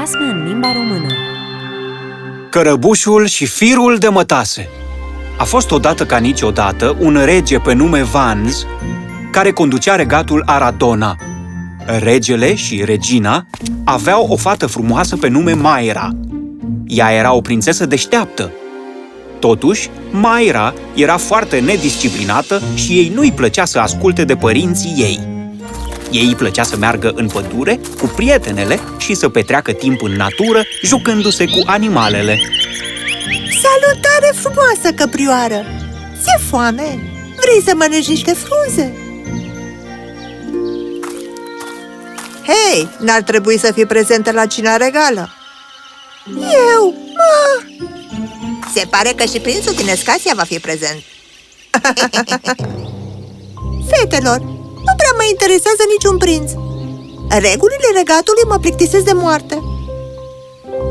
basme în limba română Cărăbușul și firul de mătase A fost odată ca niciodată un rege pe nume Vans care conducea regatul Aradona. Regele și regina aveau o fată frumoasă pe nume Maira. Ea era o prințesă deșteaptă. Totuși, Maira era foarte nedisciplinată și ei nu-i plăcea să asculte de părinții ei. Ei îi plăcea să meargă în pădure cu prietenele și să petreacă timp în natură, jucându-se cu animalele. Salutare frumoasă, căprioară! Ți-e foame? Vrei să mănânci niște frunze? Hei, n-ar trebui să fii prezentă la cina regală Eu? Ah. Se pare că și prințul din Escasia va fi prezent Fetelor, nu prea mă interesează niciun prinț Regulile regatului mă plictisesc de moarte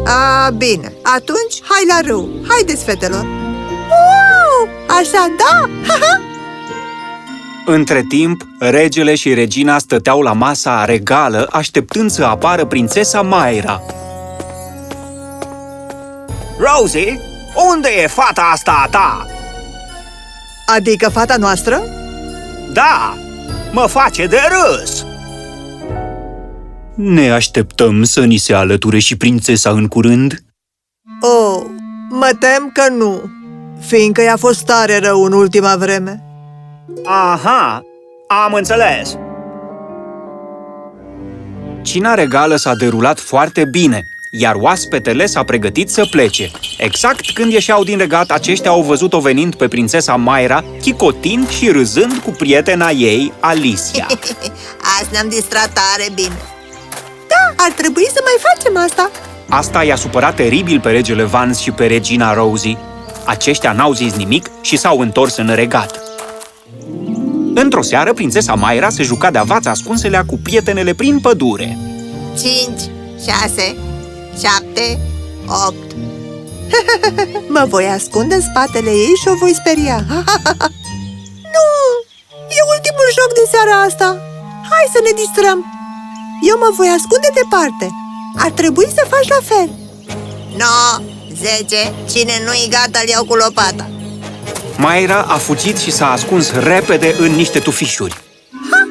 A, bine, atunci hai la râu Haideți, fetelor Wow, așa da? Între timp, regele și regina stăteau la masa regală, așteptând să apară prințesa Maira. Rosie, unde e fata asta a ta? Adică fata noastră? Da, mă face de râs! Ne așteptăm să ni se alăture și prințesa în curând? Oh, mă tem că nu, fiindcă i-a fost tare rău în ultima vreme. Aha, am înțeles. Cina regală s-a derulat foarte bine, iar oaspetele s-a pregătit să plece. Exact când ieșeau din regat, aceștia au văzut-o venind pe prințesa Maira, chicotind și râzând cu prietena ei, Alicia. Azi ne-am distrat tare bine. Da, ar trebui să mai facem asta. Asta i-a supărat teribil pe regele Vans și pe regina Rosie. Aceștia n-au zis nimic și s-au întors în regat. Într-o seară, prințesa Maira se juca de avați ascunselea cu prietenele prin pădure. 5, 6, 7, 8 Mă voi ascunde în spatele ei și o voi speria Nu! E ultimul joc din seara asta Hai să ne distrăm Eu mă voi ascunde departe Ar trebui să faci la fel 9, 10, cine nu-i gata îl iau cu lopata Maira a fugit și s-a ascuns repede în niște tufișuri. Ha!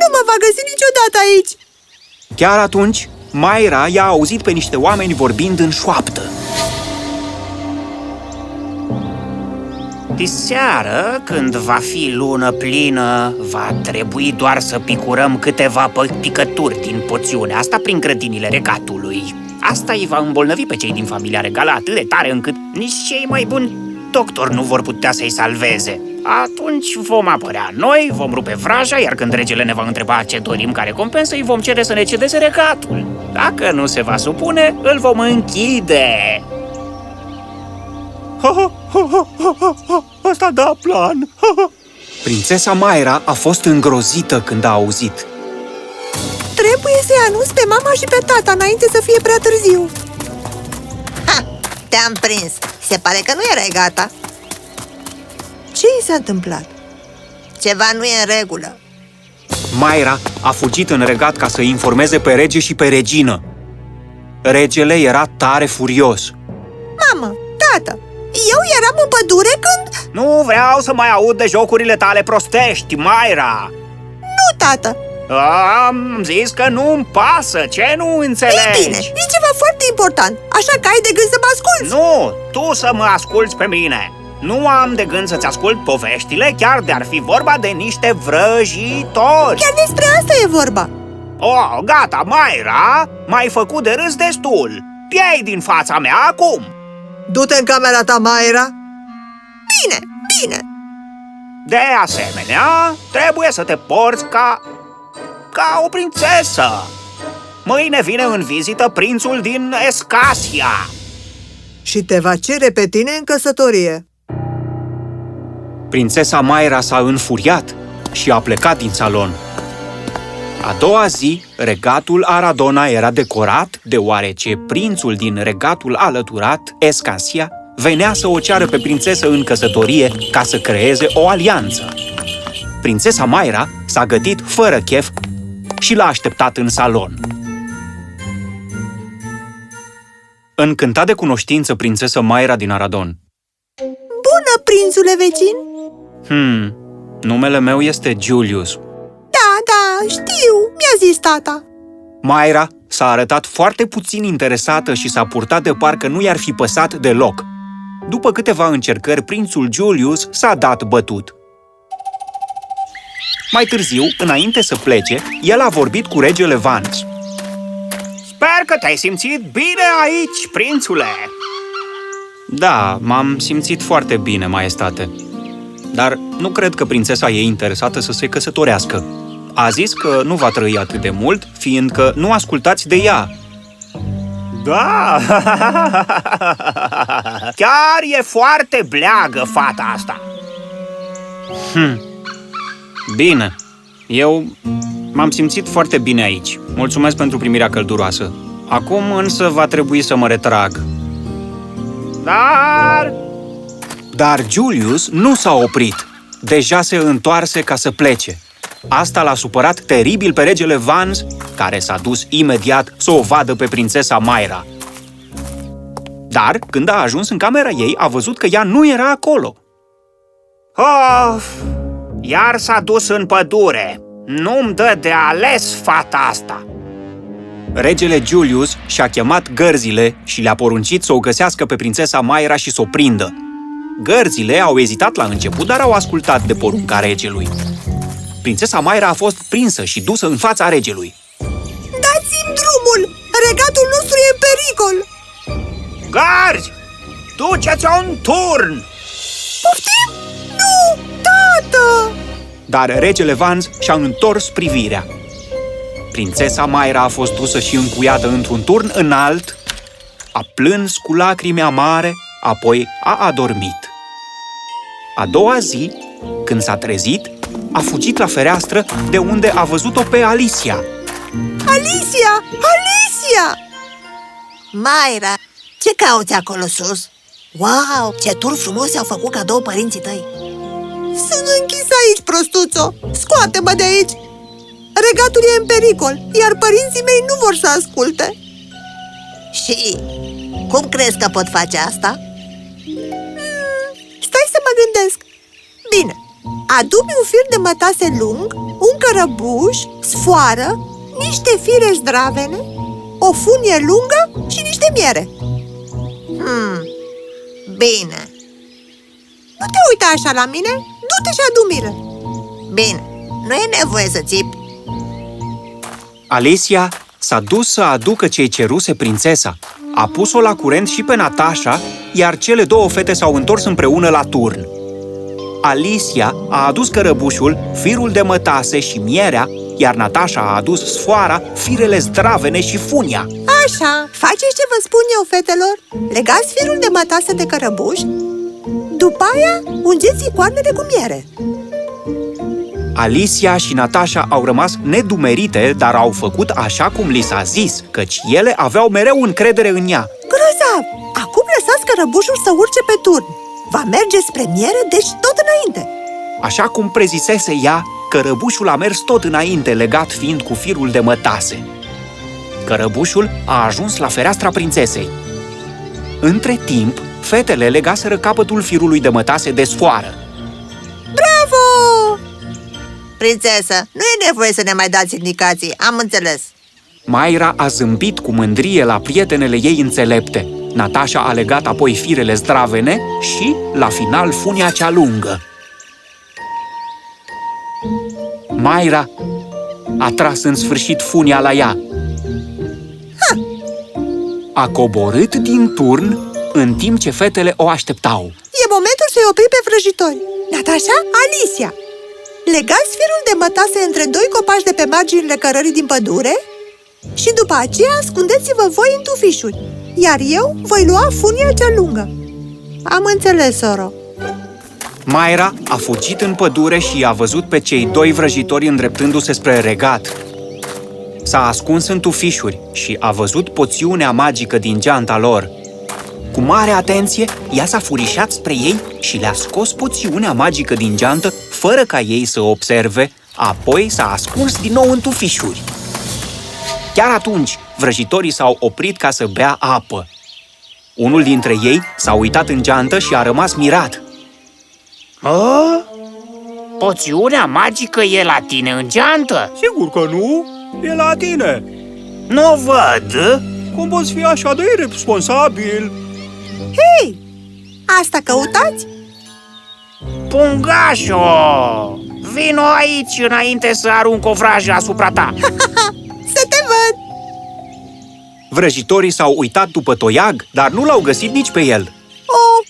Nu mă va găsi niciodată aici! Chiar atunci, Maira i-a auzit pe niște oameni vorbind în șoaptă. Diseară, când va fi lună plină, va trebui doar să picurăm câteva picături din poțiunea asta prin grădinile regatului. Asta îi va îmbolnăvi pe cei din familia regală atât de tare încât nici cei mai buni doctori nu vor putea să-i salveze. Atunci vom apărea noi, vom rupe vraja, iar când regele ne va întreba ce dorim ca recompensă, îi vom cere să ne cedeze regatul. Dacă nu se va supune, îl vom închide. Ha, ha, ha, ha, ha, ha. Asta da plan! Ha, ha. Prințesa Maira a fost îngrozită când a auzit. Trebuie să-i anunț pe mama și pe tata înainte să fie prea târziu. Ha! Te-am prins! Se pare că nu erai gata. Ce i s-a întâmplat? Ceva nu e în regulă. Maira a fugit în regat ca să informeze pe rege și pe regină. Regele era tare furios. Mamă, tată, eu eram în pădure când... Nu vreau să mai aud de jocurile tale prostești, Maira! Nu, tată! Am zis că nu-mi pasă, ce nu înțelegi? Ei bine, e ceva foarte important, așa că ai de gând să mă asculți Nu, tu să mă asculți pe mine Nu am de gând să-ți ascult poveștile, chiar de-ar fi vorba de niște vrăjitori. Chiar despre asta e vorba. Oh, gata, Maira, m-ai făcut de râs destul. Piei din fața mea acum. Du-te în camera ta, Maira Bine, bine. De asemenea, trebuie să te porți ca... ca o prințesă. Mâine vine în vizită prințul din Escasia. Și te va cere pe tine în căsătorie Prințesa Maira s-a înfuriat și a plecat din salon. A doua zi, regatul Aradona era decorat, deoarece prințul din regatul alăturat, Escasia, venea să o ceară pe prințesă în căsătorie ca să creeze o alianță. Prințesa Maira s-a gătit fără chef și l-a așteptat în salon. Încântat de cunoștință, prințesă Maira din Aradon. Bună, prințule vecin! Hmm, numele meu este Julius. Da, da, știu, mi-a zis tata. Maira s-a arătat foarte puțin interesată și s-a purtat de parcă nu i-ar fi păsat deloc. După câteva încercări, prințul Julius s-a dat bătut. Mai târziu, înainte să plece, el a vorbit cu regele Vance. Sper că te-ai simțit bine aici, prințule! Da, m-am simțit foarte bine, maestate. Dar nu cred că prințesa e interesată să se căsătorească. A zis că nu va trăi atât de mult, fiindcă nu ascultați de ea. Da! Chiar e foarte bleagă fata asta! Bine, eu m-am simțit foarte bine aici. Mulțumesc pentru primirea călduroasă. Acum însă va trebui să mă retrag. Dar... Dar Julius nu s-a oprit. Deja se întoarse ca să plece. Asta l-a supărat teribil pe regele Vans, care s-a dus imediat să o vadă pe prințesa Maira. Dar, când a ajuns în camera ei, a văzut că ea nu era acolo. Of, iar s-a dus în pădure. Nu-mi dă de ales fata asta. Regele Julius și-a chemat gărzile și le-a poruncit să o găsească pe prințesa Maira și să o prindă. Gărzile au ezitat la început, dar au ascultat de porunca regelui. Prințesa Maira a fost prinsă și dusă în fața regelui. Dați-mi drumul! Regatul nostru e în pericol! Garzi! Duceți-o în turn! Poftim? Nu, tată! Dar regele Vans și-a întors privirea. Prințesa Maira a fost dusă și încuiată într-un turn înalt, a plâns cu lacrimi amare, apoi a adormit. A doua zi, când s-a trezit, a fugit la fereastră de unde a văzut-o pe Alicia. Alicia! Alicia! Maira, ce cauți acolo sus? Wow, ce tur frumos au făcut cadou părinții tăi! Sunt închis aici, prostuțo! Scoate-mă de aici! Regatul e în pericol, iar părinții mei nu vor să asculte. Și cum crezi că pot face asta? Hmm, stai să mă gândesc. Bine, adu-mi un fir de mătase lung, un cărăbuș, sfoară, niște fire zdravene, o funie lungă și niște miere. Hmm, bine. Nu te uita așa la mine, du-te și adu mire. Bine, nu e nevoie să țipi. Alicia s-a dus să aducă ce-i ceruse prințesa. A pus-o la curent și pe Natasha, iar cele două fete s-au întors împreună la turn. Alicia a adus cărăbușul, firul de mătase și mierea, iar Natasha a adus sfoara, firele zdravene și funia. Așa, faceți ce vă spun eu, fetelor Legați firul de mătase de cărăbuș După aia, ungeți icoanele cu miere Alicia și Natasha au rămas nedumerite, dar au făcut așa cum li s-a zis, căci ele aveau mereu încredere în ea. Grozav! Acum lăsați cărăbușul să urce pe turn Va merge spre miere, deci tot înainte Așa cum prezisese ea, cărăbușul a mers tot înainte, legat fiind cu firul de mătase. Cărăbușul a ajuns la fereastra prințesei. Între timp, fetele legaseră capătul firului de mătase de sfoară. Prințesă, nu e nevoie să ne mai dați indicații, am înțeles Maira a zâmbit cu mândrie la prietenele ei înțelepte. Natasha a legat apoi firele zdravene și, la final, funia cea lungă. Maira a tras în sfârșit funia la ea. A coborât din turn în timp ce fetele o așteptau. E momentul să-i opri pe vrăjitori Natasha, Alicia Legați firul de mătase între doi copaci de pe marginile cărării din pădure Și după aceea ascundeți-vă voi în tufișuri Iar eu voi lua funia cea lungă Am înțeles, soro Maira a fugit în pădure și a văzut pe cei doi vrăjitori îndreptându-se spre regat. S-a ascuns în tufișuri și a văzut poțiunea magică din geanta lor. Cu mare atenție, ea s-a furișat spre ei și le-a scos poțiunea magică din geantă fără ca ei să observe, apoi s-a ascuns din nou în tufișuri. Chiar atunci, vrăjitorii s-au oprit ca să bea apă. Unul dintre ei s-a uitat în geantă și a rămas mirat. A? Poțiunea magică e la tine în geantă? Sigur că nu, e la tine. Nu văd. Cum poți fi așa de irresponsabil? Hei! Asta căutați? Pungașo! Vino aici înainte să arunc o vrajă asupra ta. Să te văd! Vrăjitorii s-au uitat după toiag, dar nu l-au găsit nici pe el. Oh,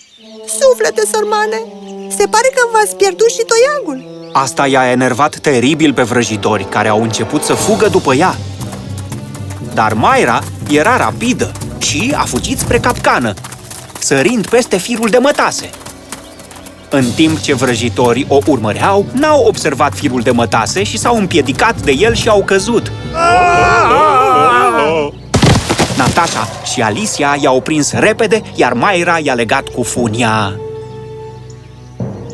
suflete sărmane! Se pare că v-ați pierdut și toiagul. Asta i-a enervat teribil pe vrăjitori, care au început să fugă după ea. Dar Maira era rapidă și a fugit spre capcană, sărind peste firul de mătase. În timp ce vrăjitorii o urmăreau, n-au observat firul de mătase și s-au împiedicat de el și au căzut. Natasha și Alicia i-au prins repede, iar Maira i-a legat cu funia.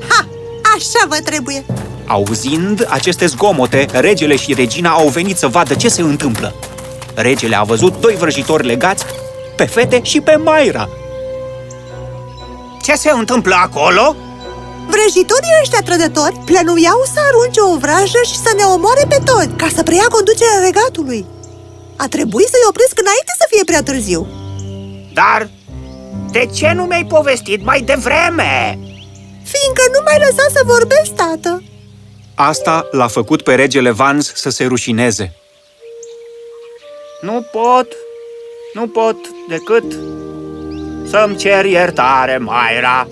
Ha! Așa vă trebuie! Auzind aceste zgomote, regele și regina au venit să vadă ce se întâmplă. Regele a văzut doi vrăjitori legați pe fete și pe Maira. Ce se întâmplă acolo? Vrăjitorii ăștia trădători plănuiau să arunce o vrajă și să ne omoare pe toți, ca să preia conducerea regatului. A trebuit să-i opresc înainte să fie prea târziu. Dar de ce nu mi-ai povestit mai devreme? Fiindcă nu m-ai lăsat să vorbesc, tată. Asta l-a făcut pe regele Vans să se rușineze. Nu pot, nu pot decât să-mi cer iertare, Maira.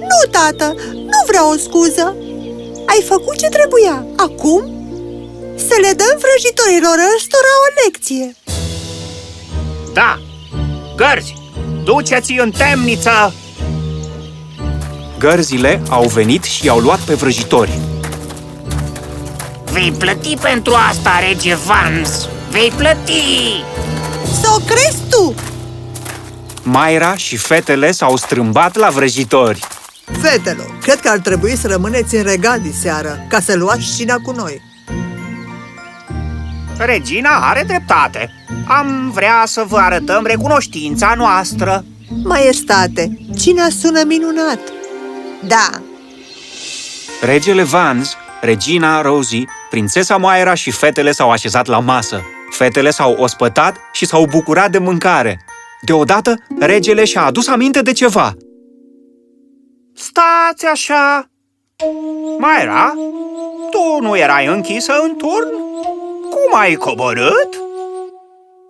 Nu, tată, nu vreau o scuză. Ai făcut ce trebuia. Acum să le dăm vrăjitorilor ăstora o lecție. Da, gărzi, duceți în temniță! Gărzile au venit și i-au luat pe vrăjitori. Vei plăti pentru asta, rege Vans! Vei plăti! Să o crezi tu! Maira și fetele s-au strâmbat la vrăjitori. Fetelor, cred că ar trebui să rămâneți în regat seară, ca să luați cina cu noi. Regina are dreptate. Am vrea să vă arătăm recunoștința noastră. Maestate, cina sună minunat. Da, Regele Vans, regina Rosie, prințesa Maira și fetele s-au așezat la masă. Fetele s-au ospătat și s-au bucurat de mâncare. Deodată, regele și-a adus aminte de ceva. Stați așa! Maira, tu nu erai închisă în turn? Cum ai coborât?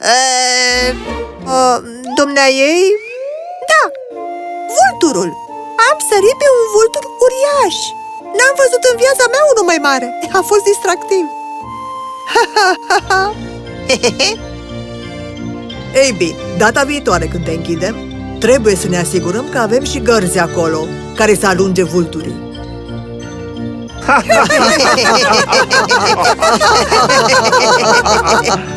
e, uh, dumnea ei? Da, vulturul. Am sărit pe un vultur uriaș. N-am văzut în viața mea unul mai mare. A fost distractiv. Ei bine, data viitoare când te închidem, trebuie să ne asigurăm că avem și gărzi acolo, care să alunge vulturii. Hehehe